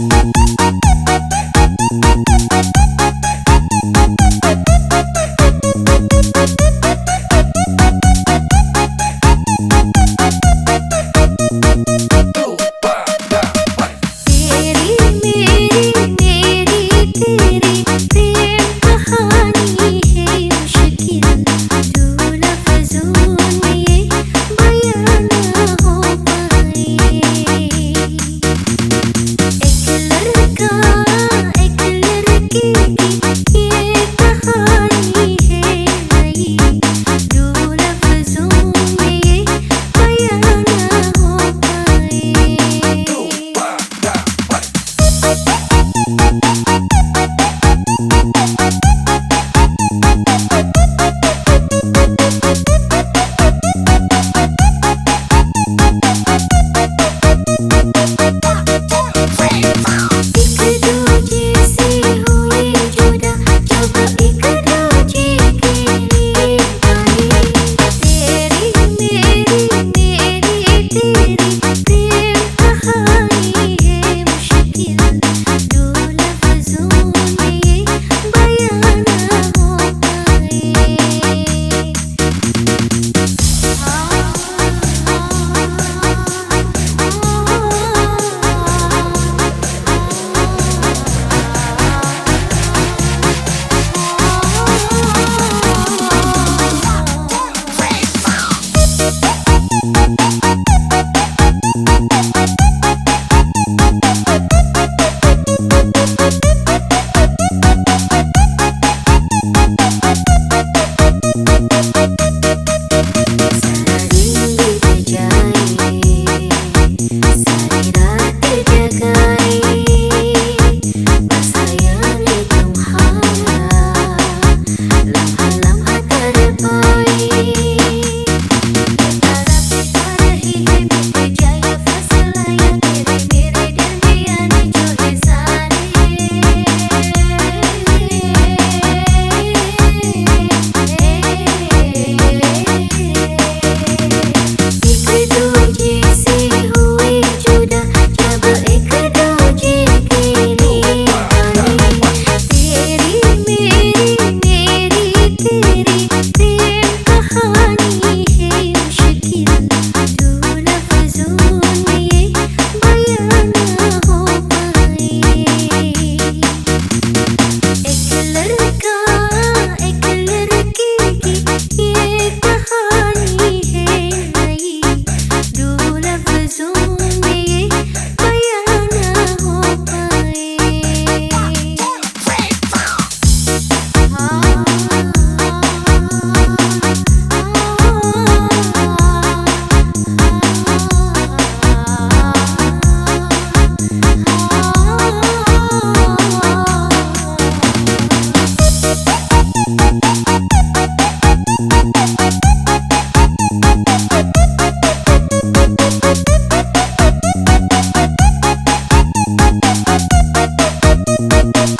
Thank you. Thank